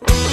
Bye.